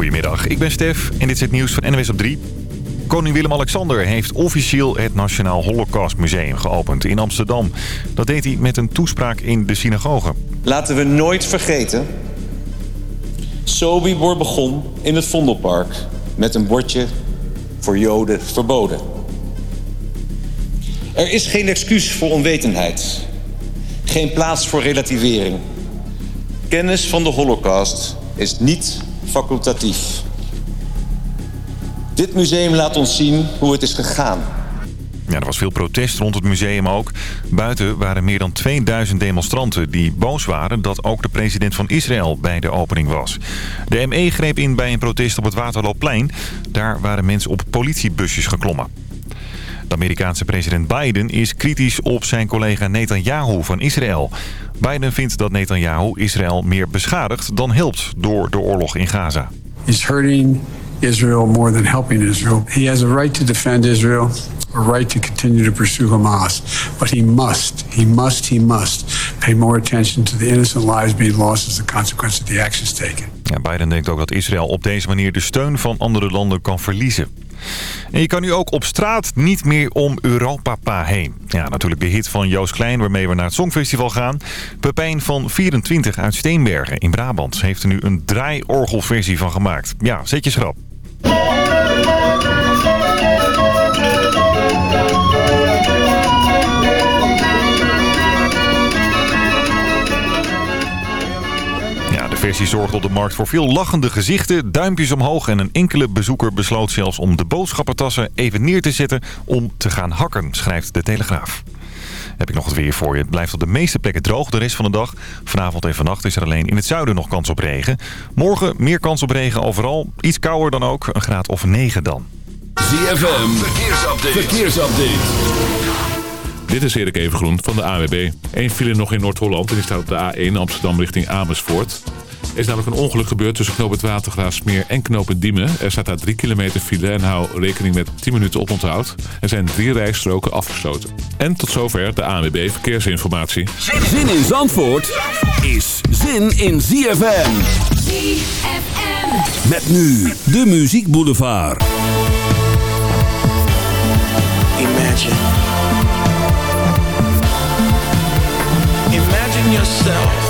Goedemiddag, ik ben Stef en dit is het nieuws van NWS op 3. Koning Willem-Alexander heeft officieel het Nationaal Holocaust Museum geopend in Amsterdam. Dat deed hij met een toespraak in de synagoge. Laten we nooit vergeten... Sobibor begon in het Vondelpark met een bordje voor Joden verboden. Er is geen excuus voor onwetendheid. Geen plaats voor relativering. Kennis van de holocaust is niet facultatief. Dit museum laat ons zien hoe het is gegaan. Ja, er was veel protest rond het museum ook. Buiten waren meer dan 2000 demonstranten die boos waren dat ook de president van Israël bij de opening was. De ME greep in bij een protest op het Waterloopplein. Daar waren mensen op politiebusjes geklommen. De Amerikaanse president Biden is kritisch op zijn collega Netanyahu van Israël. Biden vindt dat Netanyahu Israël meer beschadigt dan helpt door de oorlog in Gaza. He's hurting Israel more than helping Israel. He has a right to defend Israel, a right to continue to pursue Hamas. But he must, he must, he must pay more attention to the innocent lives being lost as a consequence of the actions taken. Ja, Biden denkt ook dat Israël op deze manier de steun van andere landen kan verliezen. En je kan nu ook op straat niet meer om Europapa heen. Ja, natuurlijk de hit van Joost Klein waarmee we naar het Songfestival gaan. Pepijn van 24 uit Steenbergen in Brabant heeft er nu een draaiorgelversie van gemaakt. Ja, zet je schrap. Versie zorgde op de markt voor veel lachende gezichten, duimpjes omhoog... en een enkele bezoeker besloot zelfs om de boodschappentassen even neer te zetten... om te gaan hakken, schrijft de Telegraaf. Heb ik nog het weer voor je. Het blijft op de meeste plekken droog de rest van de dag. Vanavond en vannacht is er alleen in het zuiden nog kans op regen. Morgen meer kans op regen overal. Iets kouder dan ook, een graad of 9 dan. ZFM, verkeersupdate. verkeersupdate. Dit is Erik Evengroen van de AWB. Eén file nog in Noord-Holland en die staat op de A1 Amsterdam richting Amersfoort. Er is namelijk een ongeluk gebeurd tussen knoop het Watergraafsmeer en knoop het Diemen. Er staat daar 3 kilometer file en hou rekening met 10 minuten oponthoud. Er zijn drie rijstroken afgesloten. En tot zover de ANWB Verkeersinformatie. Zin in Zandvoort is zin in ZFM. ZFM. Met nu de Muziek Boulevard. Imagine. Imagine yourself.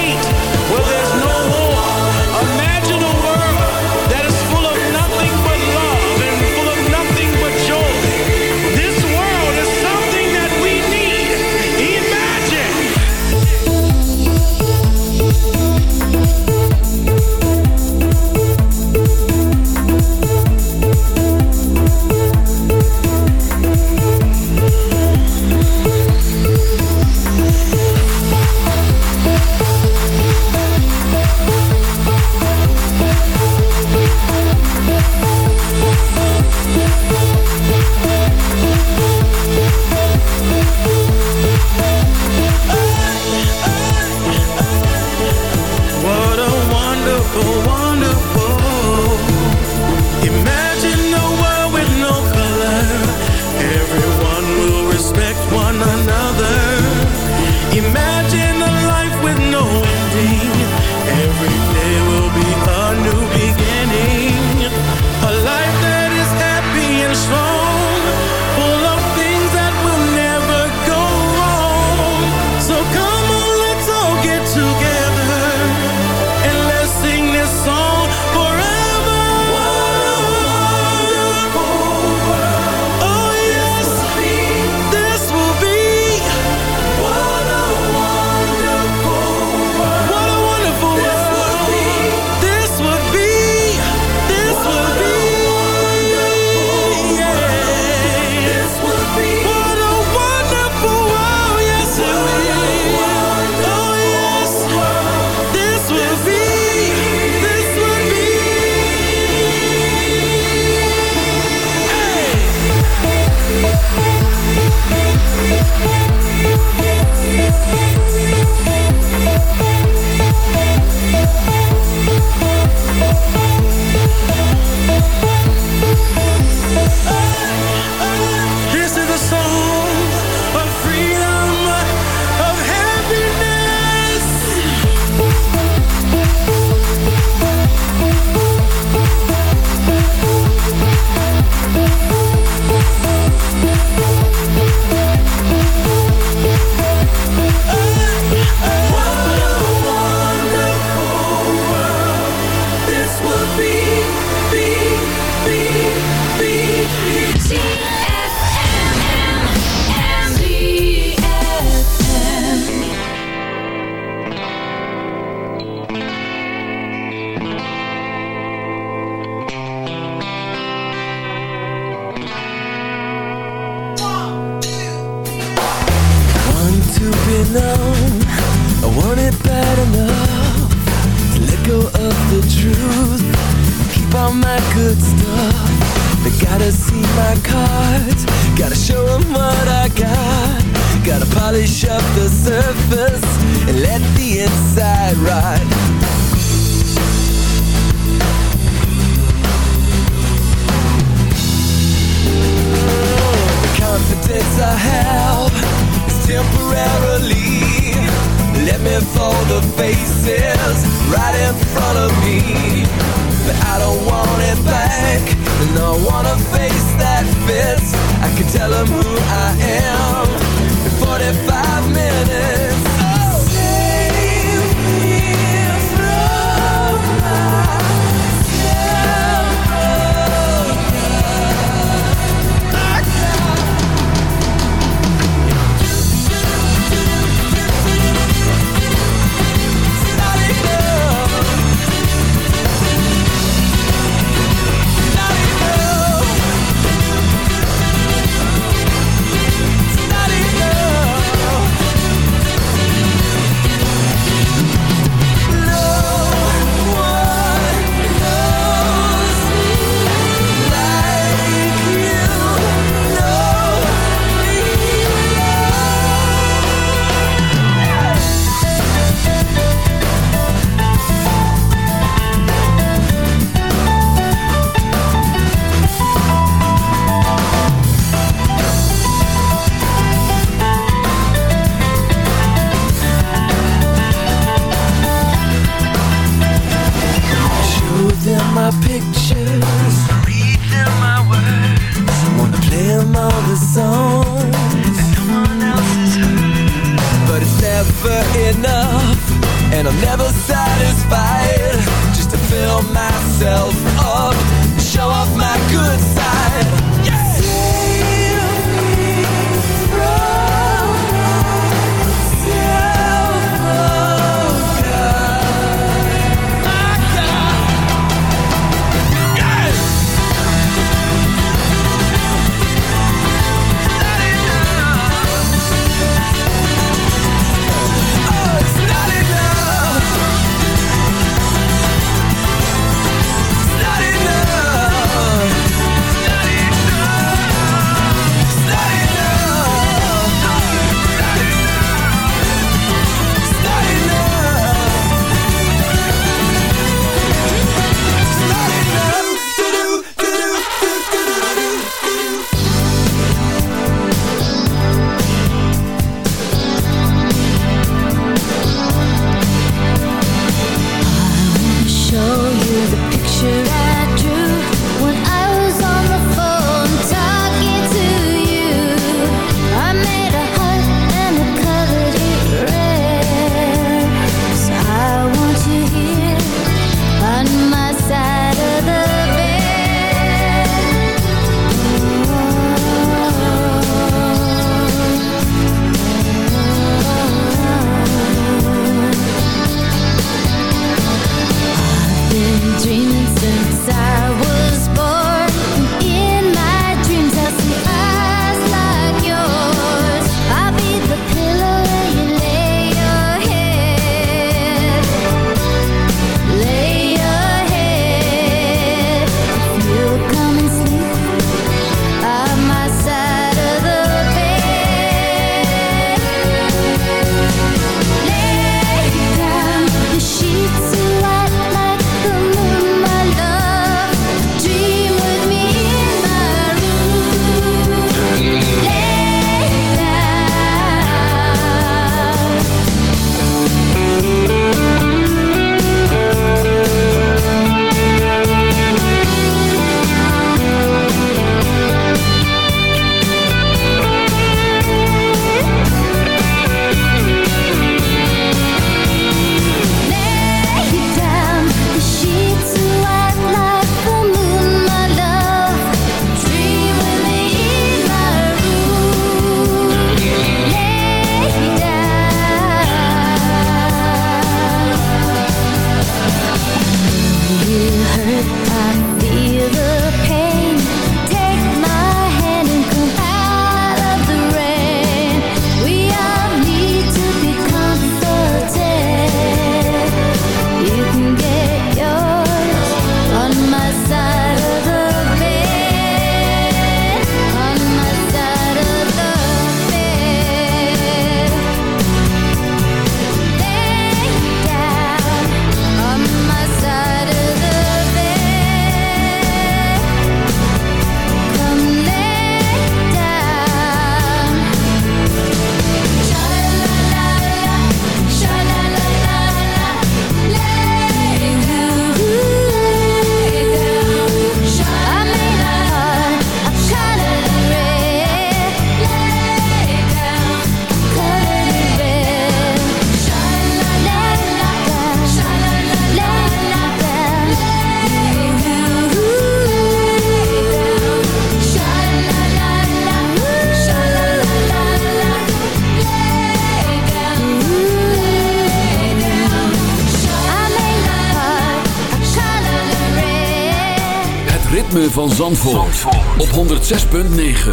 Zandvoort, op 106.9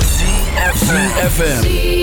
CFFM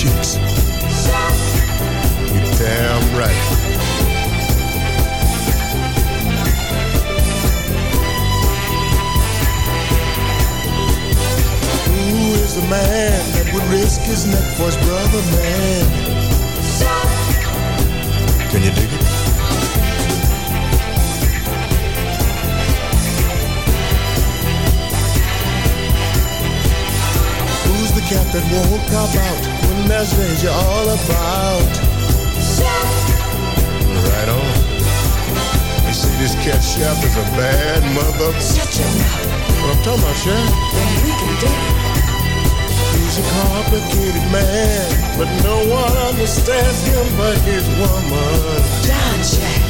to all the chicks. You damn right. Who is the man that would risk his neck for his brother, man? Can you dig it? Who's the cat that won't cop out when there's danger all about? Right on. You see, this cat Shaft is a bad mother. Shut your mouth. What I'm talking about, Shaft? Then we can dig He's a complicated man, but no one understands him but his woman. John Shaft.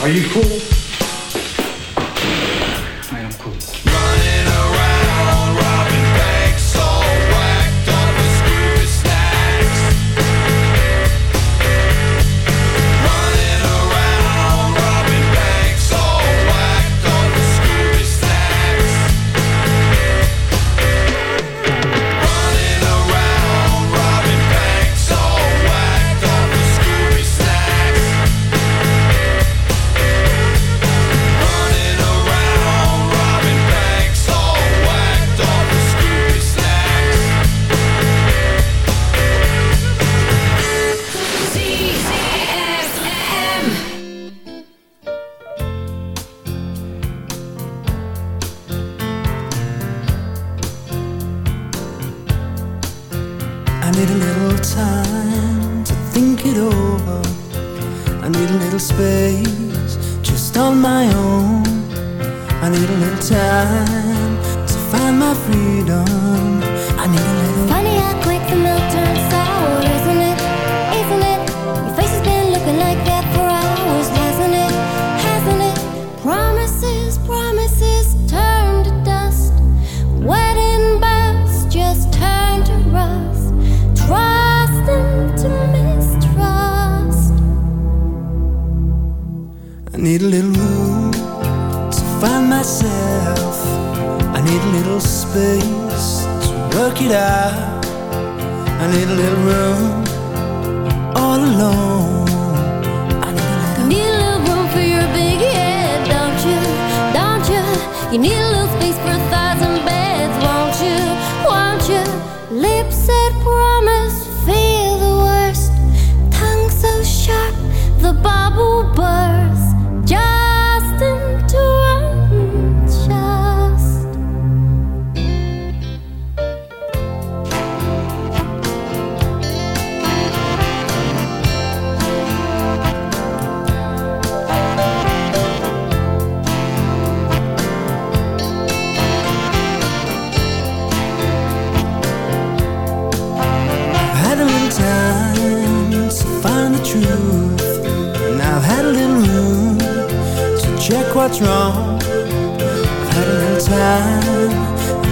Are you cool?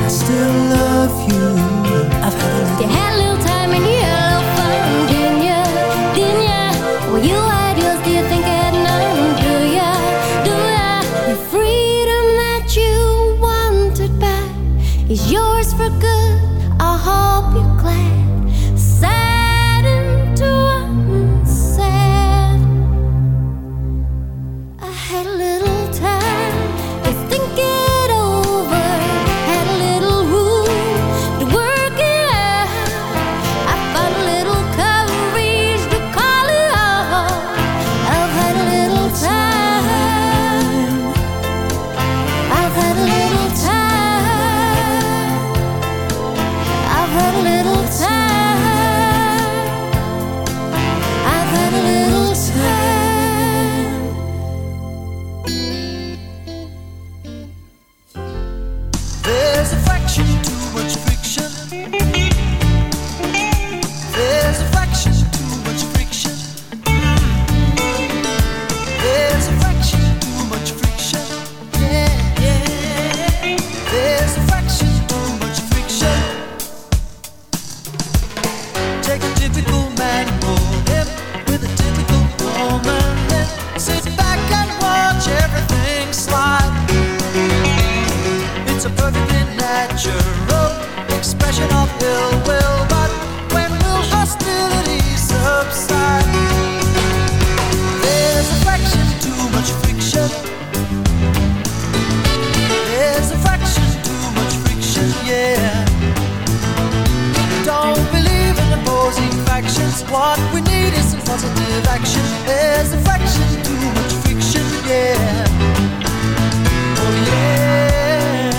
I still love you. I've had action. There's a fraction too much friction, yeah. Oh yeah.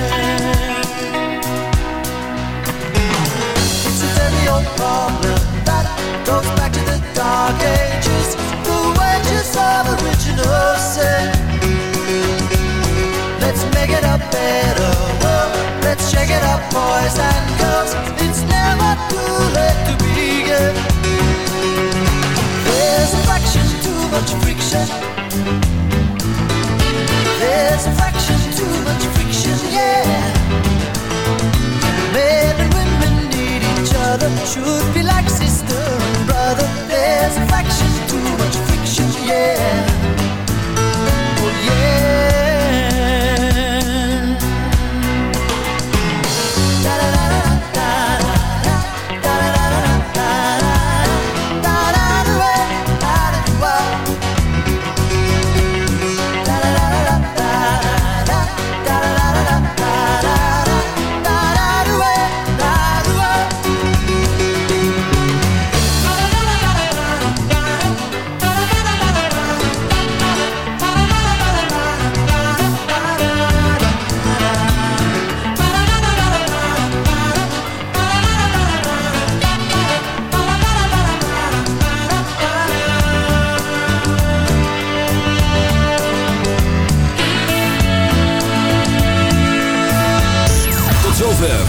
It's a problem that goes back to the dark ages. The wages of original sin. Let's make it a better world. Let's shake it up, boys and girls. It's never too late much friction. There's a fraction too much friction, yeah. Men and women need each other. Should be like sister and brother. There's a fraction too much friction, yeah.